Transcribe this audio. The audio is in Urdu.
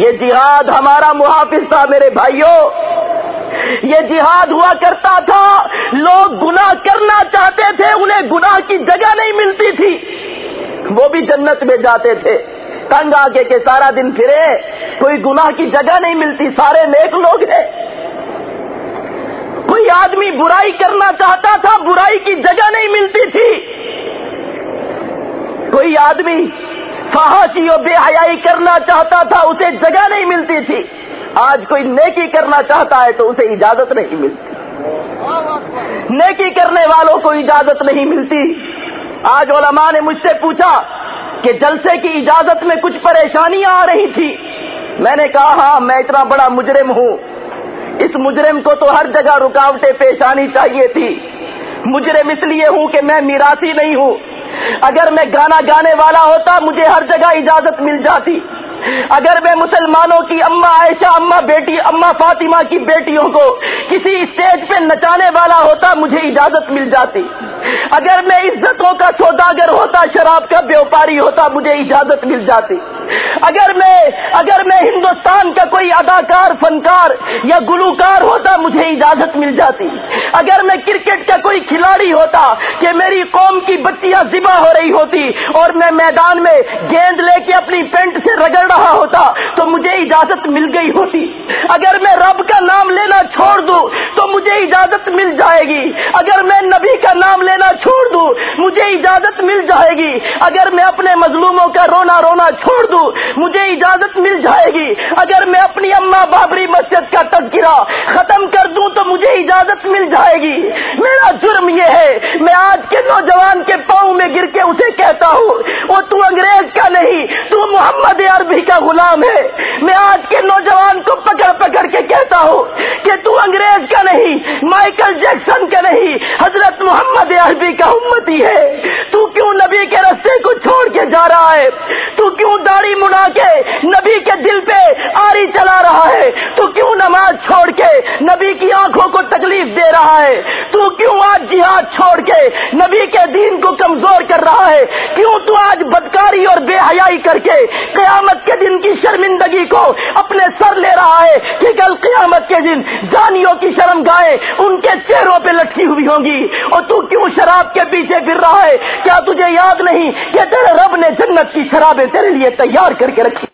یہ جہاد ہمارا محافظ تھا میرے بھائیوں۔ یہ جہاد ہوا کرتا تھا۔ لوگ گناہ کرنا چاہتے تھے، انہیں گناہ کی جگہ نہیں ملتی تھی۔ وہ بھی جنت میں جاتے تھے۔ تنگ آگے کے سارا دن پھرے۔ کوئی گناہ کی جگہ نہیں ملتی، سارے نیک لوگ ہیں کوئی آدمی برائی کرنا چاہتا تھا، برائی کی جگہ نہیں ملتی تھی۔ کوئی آدمی فحاشی و بے حیائی کرنا چاہتا تھا، اسے جگہ نہیں ملتی تھی۔ آج کوئی نیکی کرنا چاہتا ہے تو اسے اجازت نہیں ملتی۔ نیکی کرنے والوں کو اجازت نہیں ملتی۔ آج علماء نے مجھ سے پوچھا کہ جلسے کی اجازت میں کچھ پریشانیاں آ رہی تھی۔ میں نے کہا ہاں میں اتنا بڑا مجرم ہوں۔ اس مجرم کو تو ہر جگہ رکاوٹیں پیش آنی چاہیے تھی۔ مجرم اس لیے ہوں کہ میں میراثی نہیں ہوں۔ اگر میں گانا گانے والا ہوتا، مجھے ہر جگہ اجازت مل جاتی۔ اگر میں مسلمانوں کی اما عائشہ اما بیٹی اما فاطمہ کی بیٹیوں کو کسی اسٹیج پہ نچانے والا ہوتا، مجھے اجازت مل جاتی۔ اگر میں عزتوں کا سوداگر ہوتا، شراب کا بیوپاری ہوتا، مجھے اجازت مل جاتی۔ اگر میں اگر میں ہندوستان کا کوئی اداکار، فنکار یا گلوکار ہوتا، مجھے اجازت مل جاتی۔ اگر میں کرکٹ کا کوئی کھلاڑی ہوتا کہ کی بچیاں ذبح ہو رہی ہوتی اور میں میدان میں گیند لے کے اپنی پینٹ سے رگڑ رہا ہوتا تو مجھے اجازت مل گئی ہوتی۔ اگر میں رب کا نام لینا چھوڑ دوں تو مجھے اجازت مل جائے گی۔ اگر میں نبی کا نام لینا چھوڑ دوں، مجھے اجازت مل جائے گی۔ اگر میں اپنے مظلوموں کا رونا رونا چھوڑ دوں، مجھے اجازت مل جائے گی۔ اگر میں اپنی اما بابری مسجد کا تذکرہ ختم کر دوں تو مجھے اجازت مل جائے گی۔ میرا جرم یہ ہے نوجوان کے پاؤں میں گر کے اسے کہتا ہوں، وہ تو انگریز کا نہیں، تو محمد عربی کا غلام ہے۔ میں آج کے نوجوان کو پکڑ پکڑ کے کہتا ہوں کہ تو انگریز کا نہیں، مائیکل جیکسن کا نہیں، حضرت محمد عربی کا امتی ہے۔ تو کیوں نہ جا رہا ہے۔ تو کیوں داڑھی مڑا کے نبی کے دل پہ آری چلا رہا ہے؟ تو کیوں نماز چھوڑ کے نبی کی آنکھوں کو تکلیف دے رہا ہے؟ تو کیوں آج جہاد چھوڑ کے نبی کے دین کو کمزور کر رہا ہے؟ کیوں تو آج بدکاری اور بے حیائی کر کے قیامت کے دن کی شرمندگی کو اپنے سر لے رہا ہے کہ کل قیامت کے دن جانیوں کی شرم گائے ان کے چہروں پہ لٹکی ہوئی ہوں گی۔ اور تو کیوں شراب کے پیچھے پھر رہا ہے؟ کیا تجھے یاد نہیں کہ تیرے رب نے جنت کی شرابیں تیرے لیے تیار کر کے رکھی۔